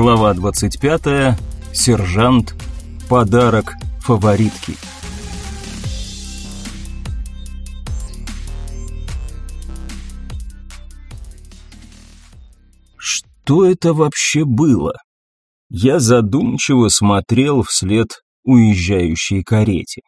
Глава 25. Сержант. Подарок фаворитки. Что это вообще было? Я задумчиво смотрел вслед уезжающей карете.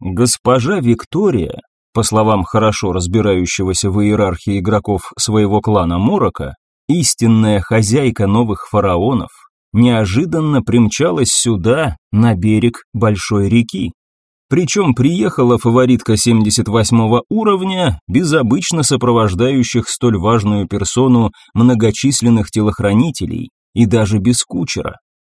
Госпожа Виктория, по словам хорошо разбирающегося в иерархии игроков своего клана Морока, истинная хозяйка новых фараонов, неожиданно примчалась сюда, на берег большой реки. Причем приехала фаворитка 78 уровня без обычно сопровождающих столь важную персону многочисленных телохранителей и даже без кучера.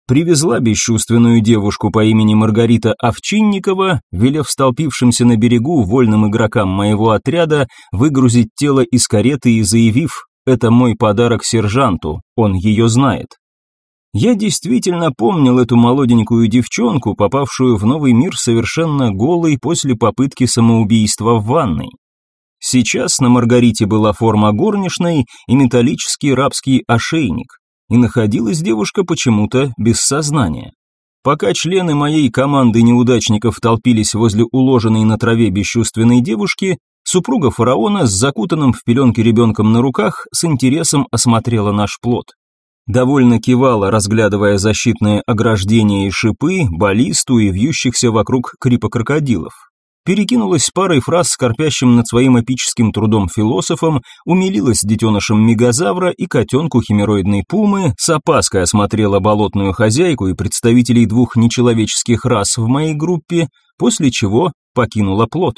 Привезла бесчувственную девушку по имени Маргарита Овчинникова, велев столпившимся на берегу вольным игрокам моего отряда выгрузить тело из кареты и заявив «это мой подарок сержанту, он ее знает». Я действительно помнил эту молоденькую девчонку, попавшую в новый мир совершенно голой после попытки самоубийства в ванной. Сейчас на Маргарите была форма горничной и металлический рабский ошейник, и находилась девушка почему-то без сознания. Пока члены моей команды неудачников толпились возле уложенной на траве бесчувственной девушки, супруга фараона с закутанным в пеленки ребенком на руках с интересом осмотрела наш плод довольно кивала, разглядывая защитное ограждение и шипы, баллисту и вьющихся вокруг крипокрокодилов. Перекинулась парой фраз с корпящим над своим эпическим трудом философом, умилилась детенышем мегазавра и котенку химероидной пумы, с опаской осмотрела болотную хозяйку и представителей двух нечеловеческих рас в моей группе, после чего покинула плод.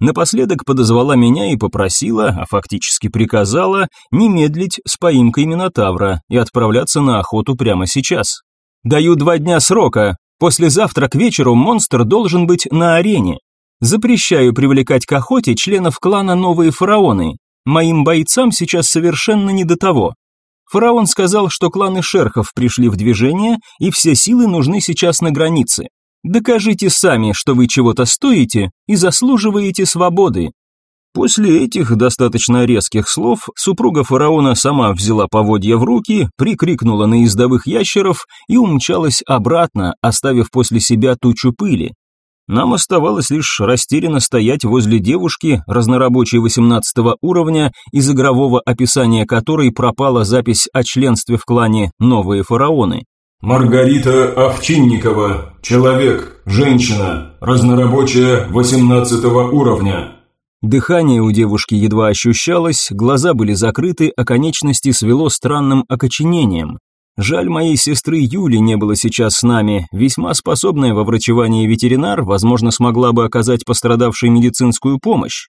Напоследок подозвала меня и попросила, а фактически приказала, не медлить с поимкой Минотавра и отправляться на охоту прямо сейчас. «Даю два дня срока. Послезавтра к вечеру монстр должен быть на арене. Запрещаю привлекать к охоте членов клана Новые Фараоны. Моим бойцам сейчас совершенно не до того. Фараон сказал, что кланы шерхов пришли в движение, и все силы нужны сейчас на границе. Докажите сами, что вы чего-то стоите и заслуживаете свободы. После этих достаточно резких слов супруга фараона сама взяла поводья в руки, прикрикнула на ездовых ящеров и умчалась обратно, оставив после себя тучу пыли. Нам оставалось лишь растерянно стоять возле девушки, разнорабочей 18 уровня, из игрового описания которой пропала запись о членстве в клане «Новые фараоны». Маргарита Овчинникова, человек, женщина, разнорабочая 18 уровня. Дыхание у девушки едва ощущалось, глаза были закрыты, а конечности свело странным окоченением. Жаль, моей сестры Юли не было сейчас с нами, весьма способная во врачевании ветеринар, возможно, смогла бы оказать пострадавшей медицинскую помощь.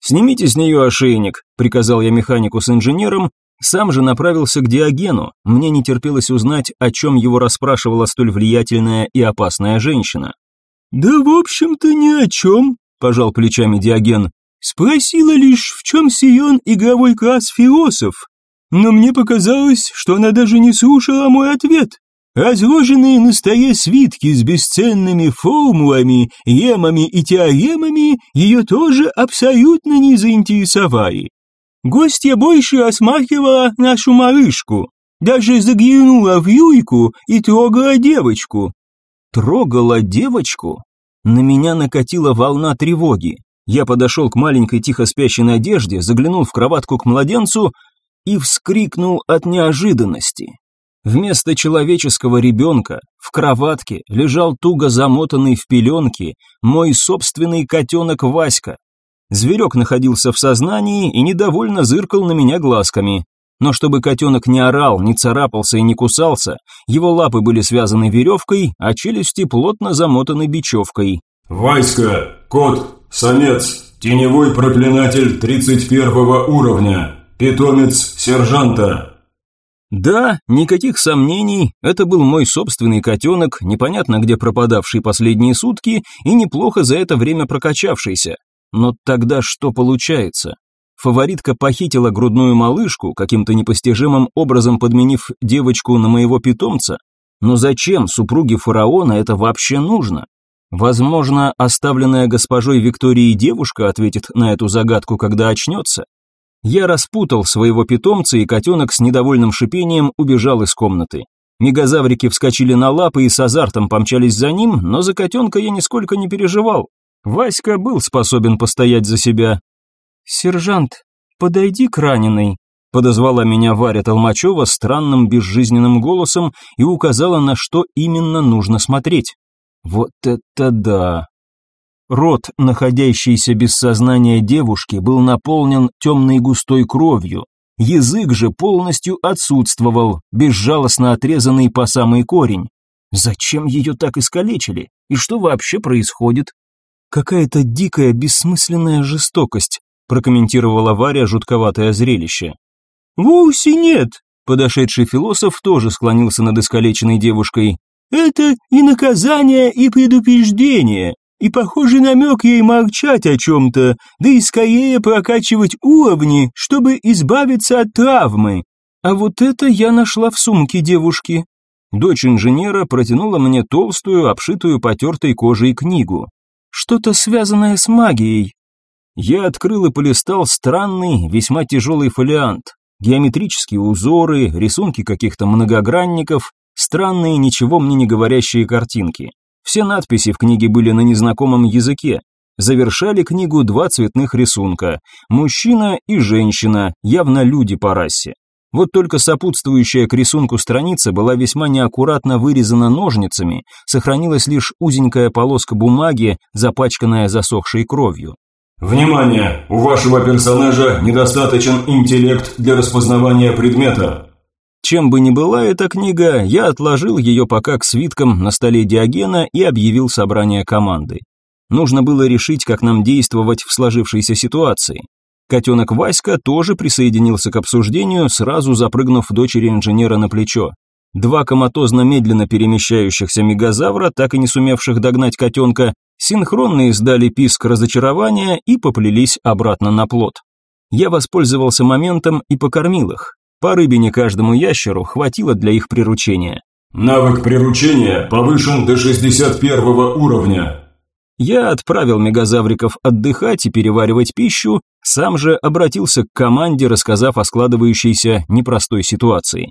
«Снимите с нее ошейник», – приказал я механику с инженером, сам же направился к Диогену, мне не терпелось узнать, о чем его расспрашивала столь влиятельная и опасная женщина. «Да, в общем-то, ни о чем», – пожал плечами Диоген. «Спросила лишь, в чем силен игровой класс философ. Но мне показалось, что она даже не слушала мой ответ. Разложенные на столе свитки с бесценными формулами, емами и теоремами ее тоже абсолютно не заинтересовали. Гостья больше осматривала нашу малышку, даже заглянула в Юйку и трогала девочку. Трогала девочку? На меня накатила волна тревоги. Я подошел к маленькой тихо спящей Надежде, заглянул в кроватку к младенцу и вскрикнул от неожиданности. Вместо человеческого ребенка в кроватке лежал туго замотанный в пеленки мой собственный котенок Васька. Зверек находился в сознании и недовольно зыркал на меня глазками. Но чтобы котенок не орал, не царапался и не кусался, его лапы были связаны веревкой, а челюсти плотно замотаны бечевкой. «Васька, кот, самец, теневой проклинатель 31 уровня, питомец сержанта». Да, никаких сомнений, это был мой собственный котенок, непонятно где пропадавший последние сутки и неплохо за это время прокачавшийся. Но тогда что получается? Фаворитка похитила грудную малышку, каким-то непостижимым образом подменив девочку на моего питомца. Но зачем супруге фараона это вообще нужно? Возможно, оставленная госпожой Викторией девушка ответит на эту загадку, когда очнется. Я распутал своего питомца, и котенок с недовольным шипением убежал из комнаты. Мегазаврики вскочили на лапы и с азартом помчались за ним, но за котенка я нисколько не переживал. Васька был способен постоять за себя. «Сержант, подойди к раненой», — подозвала меня Варя Толмачева странным безжизненным голосом и указала, на что именно нужно смотреть. Вот это да! Рот, находящийся без сознания девушки, был наполнен темной густой кровью. Язык же полностью отсутствовал, безжалостно отрезанный по самый корень. Зачем ее так искалечили? И что вообще происходит? Какая-то дикая, бессмысленная жестокость, прокомментировала Варя жутковатое зрелище. Вовсе нет, подошедший философ тоже склонился над искалеченной девушкой. Это и наказание, и предупреждение. И похоже намек ей молчать о чем-то, да и скорее прокачивать уровни, чтобы избавиться от травмы. А вот это я нашла в сумке девушки. Дочь инженера протянула мне толстую, обшитую потертой кожей книгу. Что-то связанное с магией. Я открыл и полистал странный, весьма тяжелый фолиант. Геометрические узоры, рисунки каких-то многогранников, странные, ничего мне не говорящие картинки. Все надписи в книге были на незнакомом языке. Завершали книгу два цветных рисунка – мужчина и женщина, явно люди по расе. Вот только сопутствующая к рисунку страница была весьма неаккуратно вырезана ножницами, сохранилась лишь узенькая полоска бумаги, запачканная засохшей кровью. «Внимание! У вашего персонажа недостаточен интеллект для распознавания предмета. Чем бы ни была эта книга, я отложил ее пока к свиткам на столе Диогена и объявил собрание команды. Нужно было решить, как нам действовать в сложившейся ситуации. Котенок Васька тоже присоединился к обсуждению, сразу запрыгнув дочери инженера на плечо. Два коматозно медленно перемещающихся мегазавра, так и не сумевших догнать котенка, синхронно издали писк разочарования и поплелись обратно на плот. Я воспользовался моментом и покормил их. По рыбине каждому ящеру хватило для их приручения. Навык приручения повышен до 61 уровня. Я отправил мегазавриков отдыхать и переваривать пищу, сам же обратился к команде, рассказав о складывающейся непростой ситуации.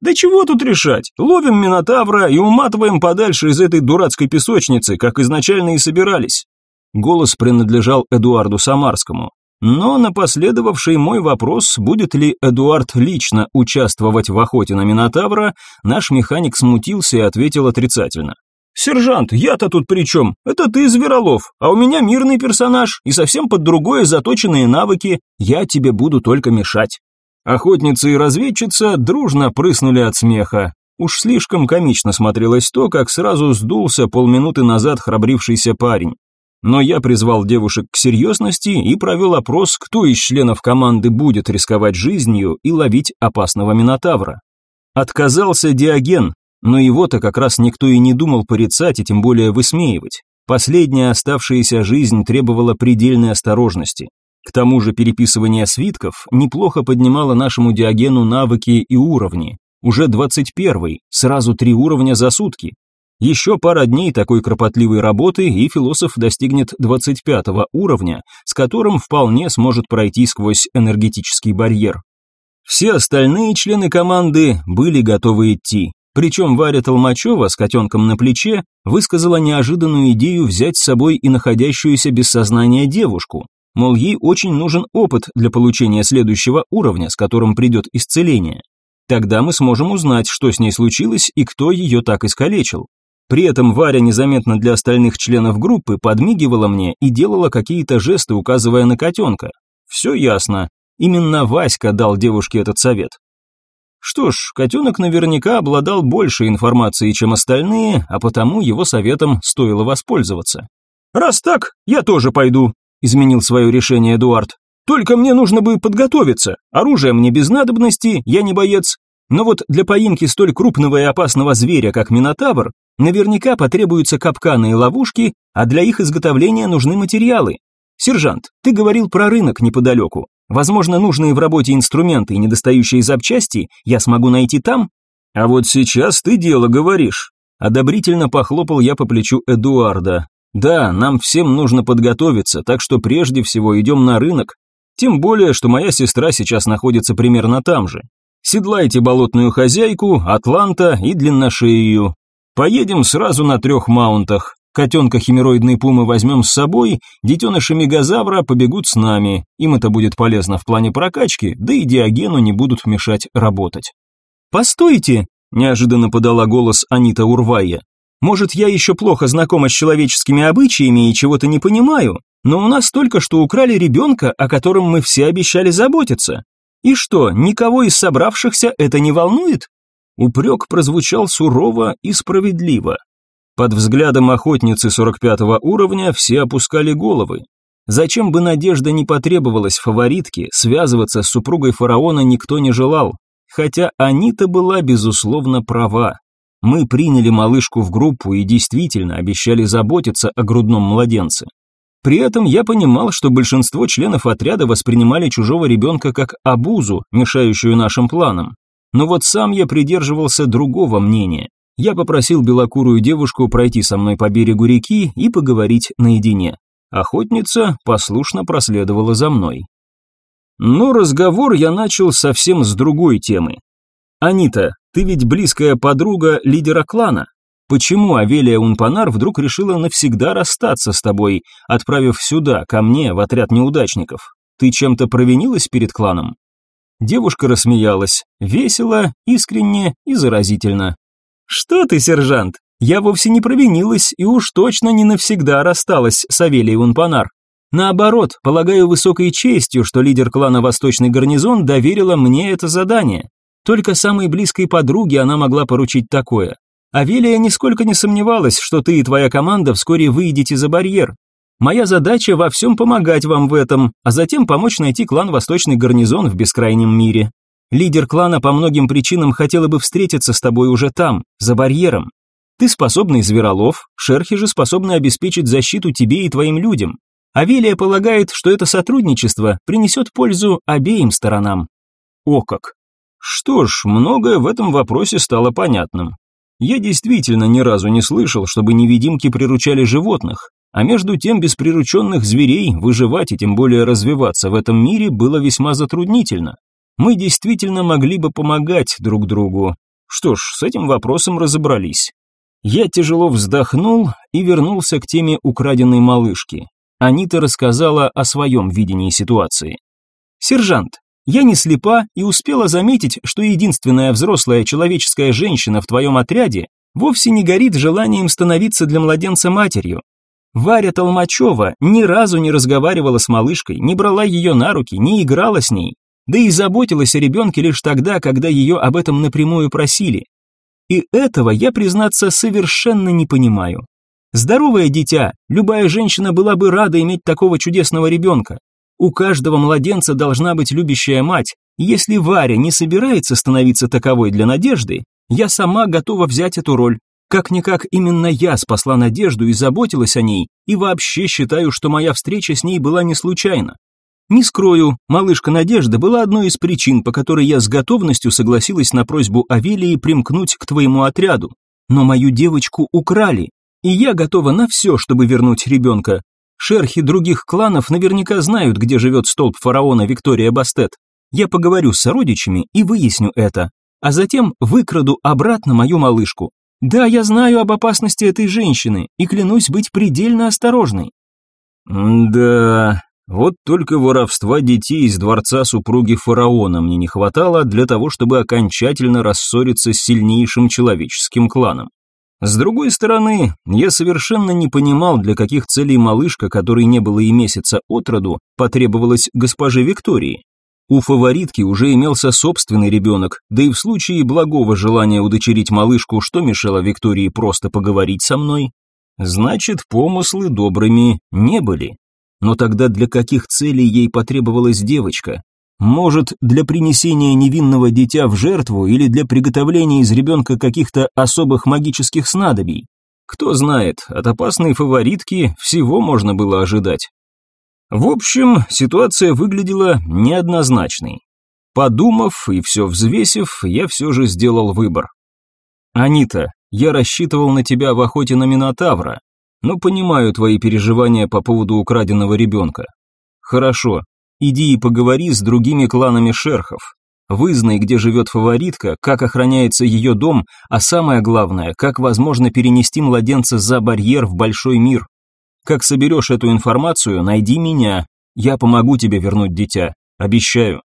«Да чего тут решать? Ловим Минотавра и уматываем подальше из этой дурацкой песочницы, как изначально и собирались». Голос принадлежал Эдуарду Самарскому. Но на последовавший мой вопрос, будет ли Эдуард лично участвовать в охоте на Минотавра, наш механик смутился и ответил отрицательно. «Сержант, я-то тут при чем? Это ты, Зверолов, а у меня мирный персонаж и совсем под другое заточенные навыки, я тебе буду только мешать». Охотница и разведчица дружно прыснули от смеха. Уж слишком комично смотрелось то, как сразу сдулся полминуты назад храбрившийся парень. Но я призвал девушек к серьезности и провел опрос, кто из членов команды будет рисковать жизнью и ловить опасного Минотавра. Отказался Диоген, но его-то как раз никто и не думал порицать и тем более высмеивать. Последняя оставшаяся жизнь требовала предельной осторожности. К тому же переписывание свитков неплохо поднимало нашему Диогену навыки и уровни. Уже 21 сразу три уровня за сутки. Еще пара дней такой кропотливой работы, и философ достигнет 25 уровня, с которым вполне сможет пройти сквозь энергетический барьер. Все остальные члены команды были готовы идти. Причем Варя Толмачева с котенком на плече высказала неожиданную идею взять с собой и находящуюся без сознания девушку. Мол, ей очень нужен опыт для получения следующего уровня, с которым придет исцеление. Тогда мы сможем узнать, что с ней случилось и кто ее так искалечил. При этом Варя незаметно для остальных членов группы подмигивала мне и делала какие-то жесты, указывая на котенка. Все ясно. Именно Васька дал девушке этот совет. Что ж, котенок наверняка обладал большей информацией, чем остальные, а потому его советом стоило воспользоваться. «Раз так, я тоже пойду», – изменил свое решение Эдуард. «Только мне нужно бы подготовиться. Оружие мне без надобности, я не боец. Но вот для поимки столь крупного и опасного зверя, как Минотавр, Наверняка потребуются капканы и ловушки, а для их изготовления нужны материалы. Сержант, ты говорил про рынок неподалеку. Возможно, нужные в работе инструменты и недостающие запчасти я смогу найти там? А вот сейчас ты дело говоришь. Одобрительно похлопал я по плечу Эдуарда. Да, нам всем нужно подготовиться, так что прежде всего идем на рынок. Тем более, что моя сестра сейчас находится примерно там же. Седлайте болотную хозяйку, Атланта и длинношею. Поедем сразу на трех маунтах. Котенка химероидной пумы возьмем с собой, детеныши мегазавра побегут с нами. Им это будет полезно в плане прокачки, да и Диогену не будут мешать работать. «Постойте!» – неожиданно подала голос Анита Урвая. «Может, я еще плохо знакома с человеческими обычаями и чего-то не понимаю, но у нас только что украли ребенка, о котором мы все обещали заботиться. И что, никого из собравшихся это не волнует?» Упрек прозвучал сурово и справедливо. Под взглядом охотницы 45 уровня все опускали головы. Зачем бы Надежда не потребовалась фаворитке, связываться с супругой фараона никто не желал. Хотя Анита была, безусловно, права. Мы приняли малышку в группу и действительно обещали заботиться о грудном младенце. При этом я понимал, что большинство членов отряда воспринимали чужого ребенка как обузу, мешающую нашим планам. Но вот сам я придерживался другого мнения. Я попросил белокурую девушку пройти со мной по берегу реки и поговорить наедине. Охотница послушно проследовала за мной. Но разговор я начал совсем с другой темы. «Анита, ты ведь близкая подруга лидера клана. Почему Авелия Унпанар вдруг решила навсегда расстаться с тобой, отправив сюда, ко мне, в отряд неудачников? Ты чем-то провинилась перед кланом?» Девушка рассмеялась, весело, искренне и заразительно. «Что ты, сержант? Я вовсе не провинилась и уж точно не навсегда рассталась с Авелией Унпанар. Наоборот, полагаю высокой честью, что лидер клана Восточный гарнизон доверила мне это задание. Только самой близкой подруге она могла поручить такое. Авелия нисколько не сомневалась, что ты и твоя команда вскоре выйдете за барьер. Моя задача во всем помогать вам в этом, а затем помочь найти клан Восточный гарнизон в бескрайнем мире. Лидер клана по многим причинам хотела бы встретиться с тобой уже там, за барьером. Ты способный зверолов, шерхи же способны обеспечить защиту тебе и твоим людям. Авелия полагает, что это сотрудничество принесет пользу обеим сторонам. О как! Что ж, многое в этом вопросе стало понятным. Я действительно ни разу не слышал, чтобы невидимки приручали животных, а между тем без прирученных зверей выживать и тем более развиваться в этом мире было весьма затруднительно мы действительно могли бы помогать друг другу. Что ж, с этим вопросом разобрались. Я тяжело вздохнул и вернулся к теме украденной малышки. Анита рассказала о своем видении ситуации. «Сержант, я не слепа и успела заметить, что единственная взрослая человеческая женщина в твоем отряде вовсе не горит желанием становиться для младенца матерью. Варя Толмачева ни разу не разговаривала с малышкой, не брала ее на руки, не играла с ней да и заботилась о ребенке лишь тогда, когда ее об этом напрямую просили. И этого я, признаться, совершенно не понимаю. Здоровое дитя, любая женщина была бы рада иметь такого чудесного ребенка. У каждого младенца должна быть любящая мать, если Варя не собирается становиться таковой для Надежды, я сама готова взять эту роль. Как-никак именно я спасла Надежду и заботилась о ней, и вообще считаю, что моя встреча с ней была не случайна. Не скрою, малышка Надежда была одной из причин, по которой я с готовностью согласилась на просьбу Авелии примкнуть к твоему отряду. Но мою девочку украли, и я готова на все, чтобы вернуть ребенка. Шерхи других кланов наверняка знают, где живет столб фараона Виктория Бастет. Я поговорю с сородичами и выясню это, а затем выкраду обратно мою малышку. Да, я знаю об опасности этой женщины и клянусь быть предельно осторожной. Да, вот только воровства детей из дворца супруги фараона мне не хватало для того, чтобы окончательно рассориться с сильнейшим человеческим кланом. С другой стороны, я совершенно не понимал, для каких целей малышка, которой не было и месяца от роду, потребовалась госпоже Виктории. У фаворитки уже имелся собственный ребенок, да и в случае благого желания удочерить малышку, что мешало Виктории просто поговорить со мной? Значит, помыслы добрыми не были. Но тогда для каких целей ей потребовалась девочка? Может, для принесения невинного дитя в жертву или для приготовления из ребенка каких-то особых магических снадобий? Кто знает, от опасной фаворитки всего можно было ожидать. В общем, ситуация выглядела неоднозначной. Подумав и все взвесив, я все же сделал выбор. «Анита, я рассчитывал на тебя в охоте на Минотавра, но понимаю твои переживания по поводу украденного ребенка. Хорошо, иди и поговори с другими кланами шерхов. вызнай, где живет фаворитка, как охраняется ее дом, а самое главное, как возможно перенести младенца за барьер в большой мир. Как соберешь эту информацию, найди меня. Я помогу тебе вернуть дитя. Обещаю.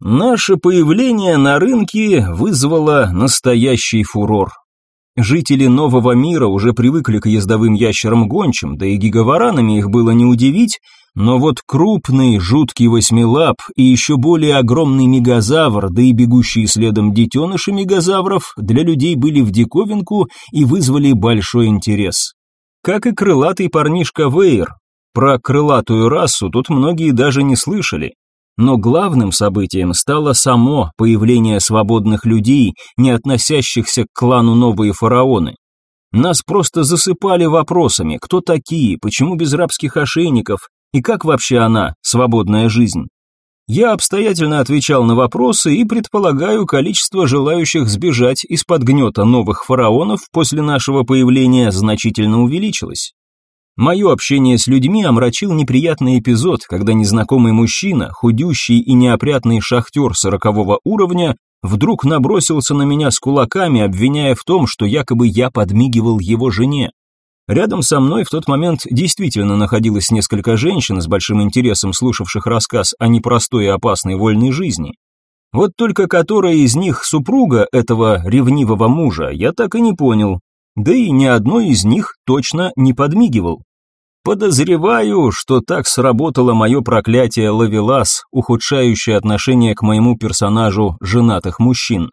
Наше появление на рынке вызвало настоящий фурор. Жители нового мира уже привыкли к ездовым ящерам-гончим, да и гигаваранами их было не удивить, но вот крупный, жуткий восьмилап и еще более огромный мегазавр, да и бегущие следом детеныши мегазавров для людей были в диковинку и вызвали большой интерес. Как и крылатый парнишка Вейер. Про крылатую расу тут многие даже не слышали. Но главным событием стало само появление свободных людей, не относящихся к клану новые фараоны. Нас просто засыпали вопросами, кто такие, почему без рабских ошейников и как вообще она, свободная жизнь. Я обстоятельно отвечал на вопросы и предполагаю, количество желающих сбежать из-под гнета новых фараонов после нашего появления значительно увеличилось. Мое общение с людьми омрачил неприятный эпизод, когда незнакомый мужчина, худющий и неопрятный шахтер сорокового уровня, вдруг набросился на меня с кулаками, обвиняя в том, что якобы я подмигивал его жене. Рядом со мной в тот момент действительно находилось несколько женщин с большим интересом слушавших рассказ о непростой и опасной вольной жизни. Вот только которая из них супруга этого ревнивого мужа, я так и не понял, да и ни одной из них точно не подмигивал. Подозреваю, что так сработало мое проклятие Лавелас, ухудшающее отношение к моему персонажу женатых мужчин.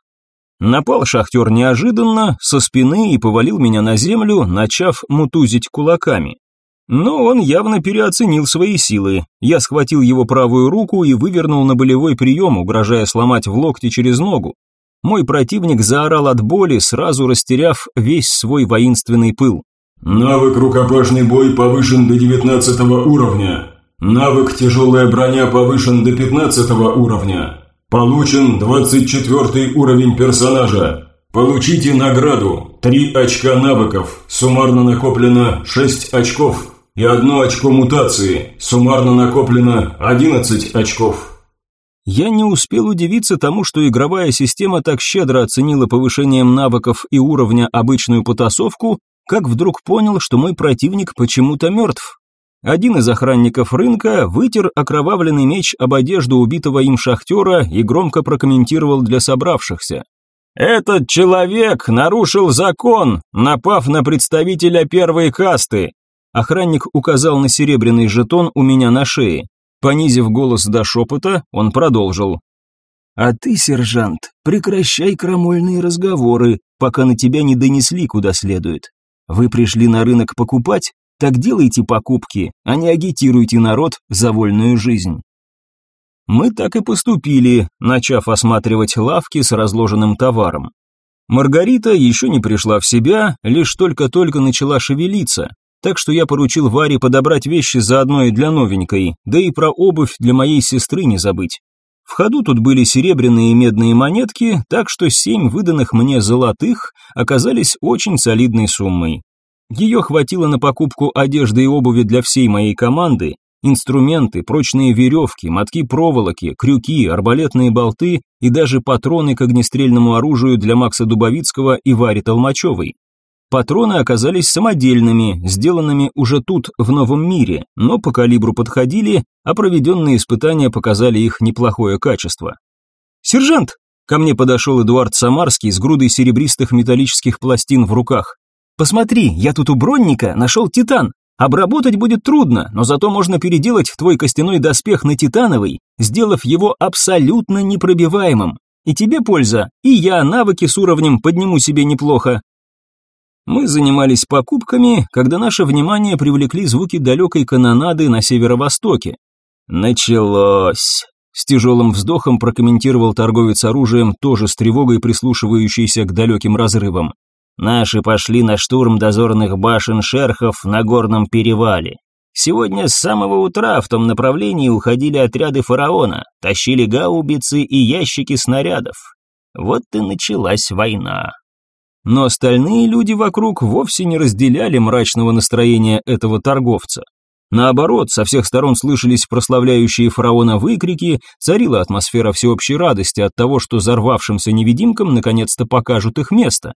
Напал шахтер неожиданно, со спины и повалил меня на землю, начав мутузить кулаками. Но он явно переоценил свои силы. Я схватил его правую руку и вывернул на болевой прием, угрожая сломать в локте через ногу. Мой противник заорал от боли, сразу растеряв весь свой воинственный пыл. Навык рукопашный бой повышен до 19 уровня. Навык тяжелая броня повышен до 15 уровня. Получен 24 уровень персонажа. Получите награду 3 очка навыков, суммарно накоплено 6 очков и 1 очко мутации, суммарно накоплено 11 очков. Я не успел удивиться тому, что игровая система так щедро оценила повышением навыков и уровня обычную потасовку, как вдруг понял, что мой противник почему-то мертв. Один из охранников рынка вытер окровавленный меч об одежду убитого им шахтера и громко прокомментировал для собравшихся. «Этот человек нарушил закон, напав на представителя первой касты». Охранник указал на серебряный жетон у меня на шее. Понизив голос до шепота, он продолжил. «А ты, сержант, прекращай крамольные разговоры, пока на тебя не донесли куда следует. Вы пришли на рынок покупать, так делайте покупки, а не агитируйте народ за вольную жизнь». Мы так и поступили, начав осматривать лавки с разложенным товаром. Маргарита еще не пришла в себя, лишь только-только начала шевелиться, так что я поручил Варе подобрать вещи заодно и для новенькой, да и про обувь для моей сестры не забыть. В ходу тут были серебряные и медные монетки, так что семь выданных мне золотых оказались очень солидной суммой. Ее хватило на покупку одежды и обуви для всей моей команды, инструменты, прочные веревки, мотки проволоки, крюки, арбалетные болты и даже патроны к огнестрельному оружию для Макса Дубовицкого и Вари Толмачевой. Патроны оказались самодельными, сделанными уже тут, в новом мире, но по калибру подходили, а проведенные испытания показали их неплохое качество. «Сержант!» Ко мне подошел Эдуард Самарский с грудой серебристых металлических пластин в руках. «Посмотри, я тут у бронника нашел титан. Обработать будет трудно, но зато можно переделать твой костяной доспех на титановый, сделав его абсолютно непробиваемым. И тебе польза, и я навыки с уровнем подниму себе неплохо. Мы занимались покупками, когда наше внимание привлекли звуки далекой канонады на северо-востоке. «Началось!» С тяжелым вздохом прокомментировал торговец оружием, тоже с тревогой прислушивающийся к далеким разрывам. «Наши пошли на штурм дозорных башен шерхов на горном перевале. Сегодня с самого утра в том направлении уходили отряды фараона, тащили гаубицы и ящики снарядов. Вот и началась война. Но остальные люди вокруг вовсе не разделяли мрачного настроения этого торговца. Наоборот, со всех сторон слышались прославляющие фараона выкрики, царила атмосфера всеобщей радости от того, что взорвавшимся невидимкам наконец-то покажут их место.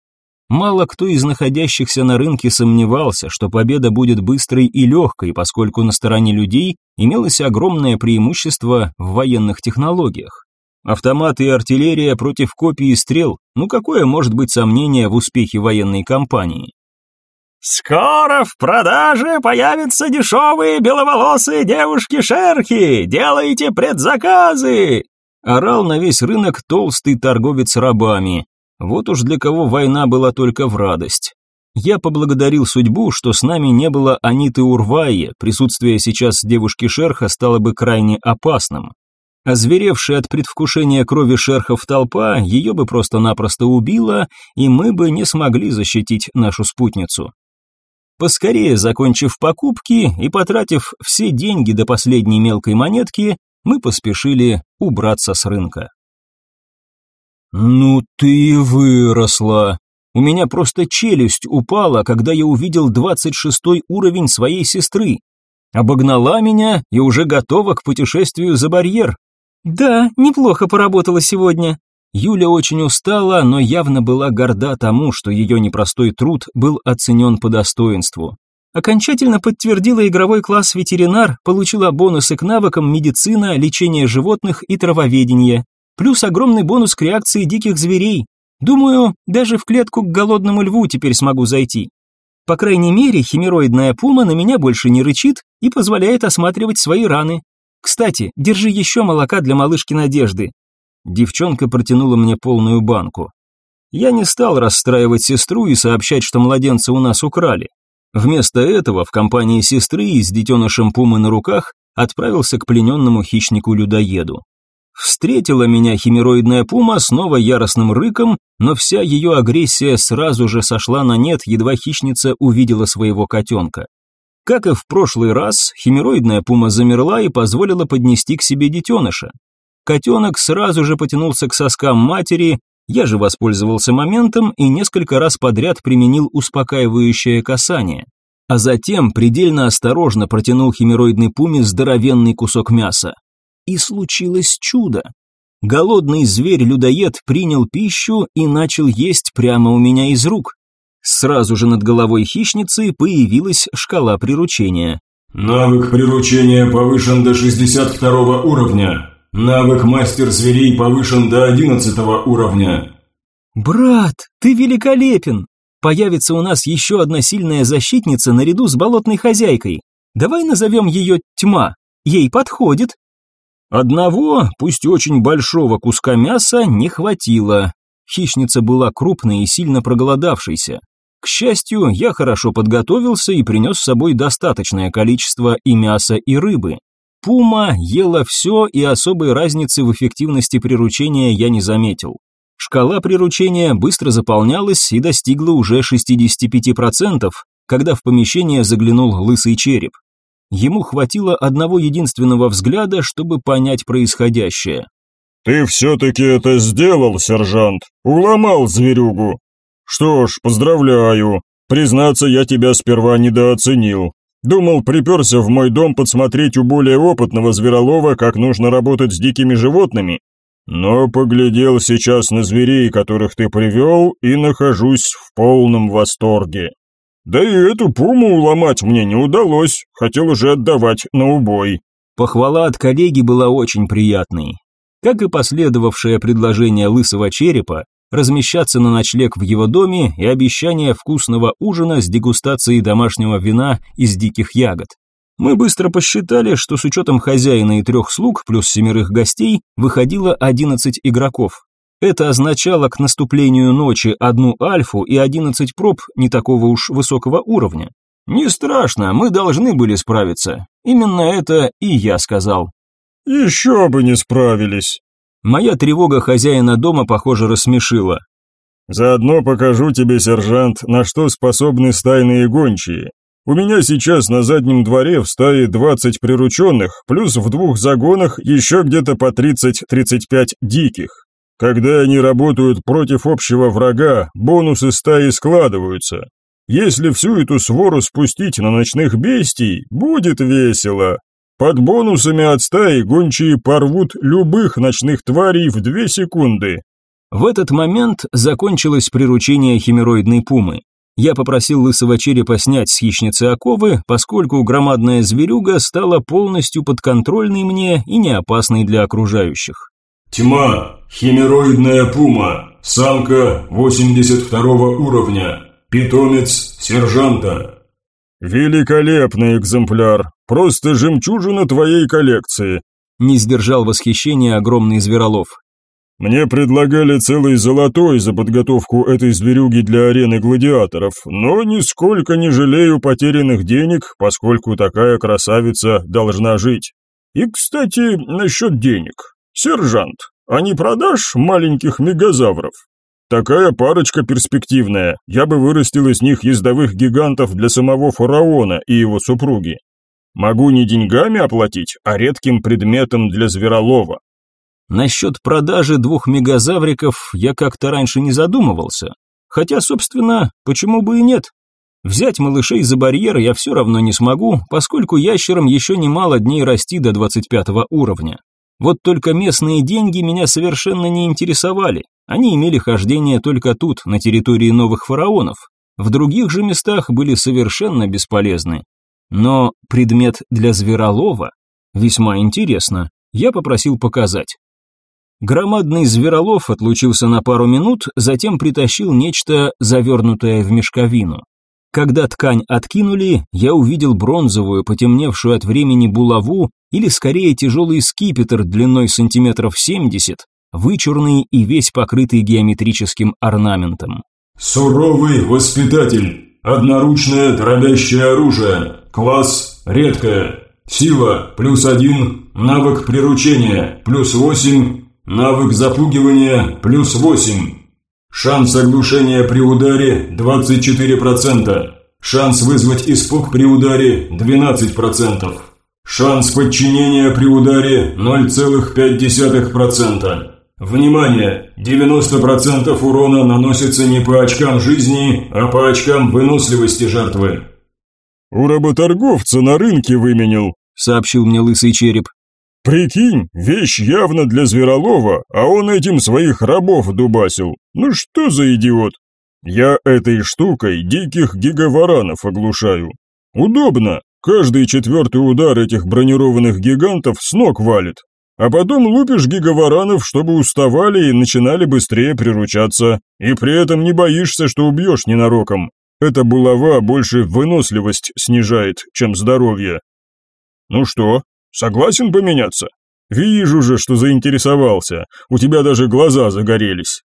Мало кто из находящихся на рынке сомневался, что победа будет быстрой и легкой, поскольку на стороне людей имелось огромное преимущество в военных технологиях. Автоматы и артиллерия против копий и стрел, ну какое может быть сомнение в успехе военной кампании? «Скоро в продаже появятся дешевые беловолосые девушки-шерхи! Делайте предзаказы!» Орал на весь рынок толстый торговец рабами. Вот уж для кого война была только в радость. Я поблагодарил судьбу, что с нами не было Аниты Урвайи, присутствие сейчас девушки-шерха стало бы крайне опасным. Озверевшая от предвкушения крови шерхов толпа ее бы просто-напросто убила, и мы бы не смогли защитить нашу спутницу. Поскорее закончив покупки и потратив все деньги до последней мелкой монетки, мы поспешили убраться с рынка. «Ну ты выросла!» У меня просто челюсть упала, когда я увидел двадцать шестой уровень своей сестры. Обогнала меня и уже готова к путешествию за барьер. Да, неплохо поработала сегодня. Юля очень устала, но явно была горда тому, что ее непростой труд был оценен по достоинству. Окончательно подтвердила игровой класс ветеринар, получила бонусы к навыкам медицина, лечение животных и травоведение. Плюс огромный бонус к реакции диких зверей. Думаю, даже в клетку к голодному льву теперь смогу зайти. По крайней мере, химероидная пума на меня больше не рычит и позволяет осматривать свои раны. Кстати, держи еще молока для малышки Надежды. Девчонка протянула мне полную банку. Я не стал расстраивать сестру и сообщать, что младенца у нас украли. Вместо этого в компании сестры и с детенышем пумы на руках отправился к плененному хищнику-людоеду. Встретила меня химероидная пума снова яростным рыком, но вся ее агрессия сразу же сошла на нет, едва хищница увидела своего котенка. Как и в прошлый раз, химероидная пума замерла и позволила поднести к себе детеныша. Котенок сразу же потянулся к соскам матери, я же воспользовался моментом и несколько раз подряд применил успокаивающее касание. А затем предельно осторожно протянул химероидной пуме здоровенный кусок мяса. И случилось чудо. Голодный зверь-людоед принял пищу и начал есть прямо у меня из рук. Сразу же над головой хищницы появилась шкала приручения. Навык приручения повышен до 62 уровня. Навык мастер зверей повышен до одиннадцатого уровня. Брат, ты великолепен. Появится у нас еще одна сильная защитница наряду с болотной хозяйкой. Давай назовем ее Тьма. Ей подходит. Одного, пусть очень большого куска мяса не хватило. Хищница была крупной и сильно проголодавшейся. К счастью, я хорошо подготовился и принес с собой достаточное количество и мяса, и рыбы. Пума ела все, и особой разницы в эффективности приручения я не заметил. Шкала приручения быстро заполнялась и достигла уже 65%, когда в помещение заглянул лысый череп. Ему хватило одного единственного взгляда, чтобы понять происходящее. «Ты все-таки это сделал, сержант, уломал зверюгу. Что ж, поздравляю. Признаться, я тебя сперва недооценил. Думал, приперся в мой дом подсмотреть у более опытного зверолова, как нужно работать с дикими животными. Но поглядел сейчас на зверей, которых ты привел, и нахожусь в полном восторге. Да и эту пуму уломать мне не удалось, хотел уже отдавать на убой. Похвала от коллеги была очень приятной. Как и последовавшее предложение лысого черепа, размещаться на ночлег в его доме и обещание вкусного ужина с дегустацией домашнего вина из диких ягод. Мы быстро посчитали, что с учетом хозяина и трех слуг плюс семерых гостей выходило 11 игроков. Это означало к наступлению ночи одну альфу и 11 проб не такого уж высокого уровня. Не страшно, мы должны были справиться. Именно это и я сказал. Еще бы не справились. Моя тревога хозяина дома, похоже, рассмешила. «Заодно покажу тебе, сержант, на что способны стайные гончие. У меня сейчас на заднем дворе в стае 20 прирученных, плюс в двух загонах еще где-то по 30-35 диких. Когда они работают против общего врага, бонусы стаи складываются. Если всю эту свору спустить на ночных бестий, будет весело. Под бонусами от стаи гончие порвут любых ночных тварей в две секунды. В этот момент закончилось приручение химероидной пумы. Я попросил лысого черепа снять с хищницы оковы, поскольку громадная зверюга стала полностью подконтрольной мне и не опасной для окружающих. Тьма, химероидная пума, самка 82 уровня, питомец сержанта. Великолепный экземпляр, просто жемчужина твоей коллекции. Не сдержал восхищения огромный зверолов. Мне предлагали целый золотой за подготовку этой зверюги для арены гладиаторов, но нисколько не жалею потерянных денег, поскольку такая красавица должна жить. И, кстати, насчет денег. Сержант, а не продашь маленьких мегазавров? Такая парочка перспективная, я бы вырастил из них ездовых гигантов для самого фараона и его супруги. Могу не деньгами оплатить, а редким предметом для зверолова. Насчет продажи двух мегазавриков я как-то раньше не задумывался. Хотя, собственно, почему бы и нет? Взять малышей за барьер я все равно не смогу, поскольку ящерам еще немало дней расти до 25 уровня. Вот только местные деньги меня совершенно не интересовали. Они имели хождение только тут, на территории новых фараонов. В других же местах были совершенно бесполезны. Но предмет для зверолова весьма интересно. Я попросил показать. Громадный зверолов отлучился на пару минут, затем притащил нечто, завернутое в мешковину. Когда ткань откинули, я увидел бронзовую, потемневшую от времени булаву, или скорее тяжелый скипетр длиной сантиметров 70, вычурный и весь покрытый геометрическим орнаментом. Суровый воспитатель. Одноручное дробящее оружие. Класс редкое. Сила плюс один. Навык приручения плюс восемь. Навык запугивания плюс 8. Шанс оглушения при ударе 24%. Шанс вызвать испуг при ударе 12%. Шанс подчинения при ударе 0,5%. Внимание! 90% урона наносится не по очкам жизни, а по очкам выносливости жертвы. «У работорговца на рынке выменил», — сообщил мне лысый череп. Прикинь, вещь явно для зверолова, а он этим своих рабов дубасил. Ну что за идиот? Я этой штукой диких гигаваранов оглушаю. Удобно. Каждый четвертый удар этих бронированных гигантов с ног валит. А потом лупишь гигаваранов, чтобы уставали и начинали быстрее приручаться. И при этом не боишься, что убьешь ненароком. Эта булава больше выносливость снижает, чем здоровье. Ну что, Согласен поменяться? Вижу же, что заинтересовался. У тебя даже глаза загорелись.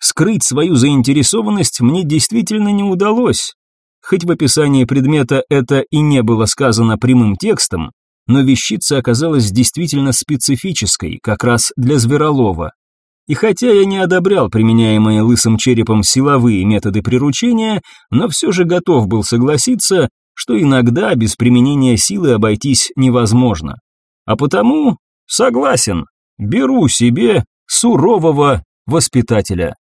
Скрыть свою заинтересованность мне действительно не удалось. Хоть в описании предмета это и не было сказано прямым текстом, но вещица оказалась действительно специфической, как раз для зверолова. И хотя я не одобрял применяемые лысым черепом силовые методы приручения, но все же готов был согласиться, что иногда без применения силы обойтись невозможно. А потому согласен, беру себе сурового воспитателя.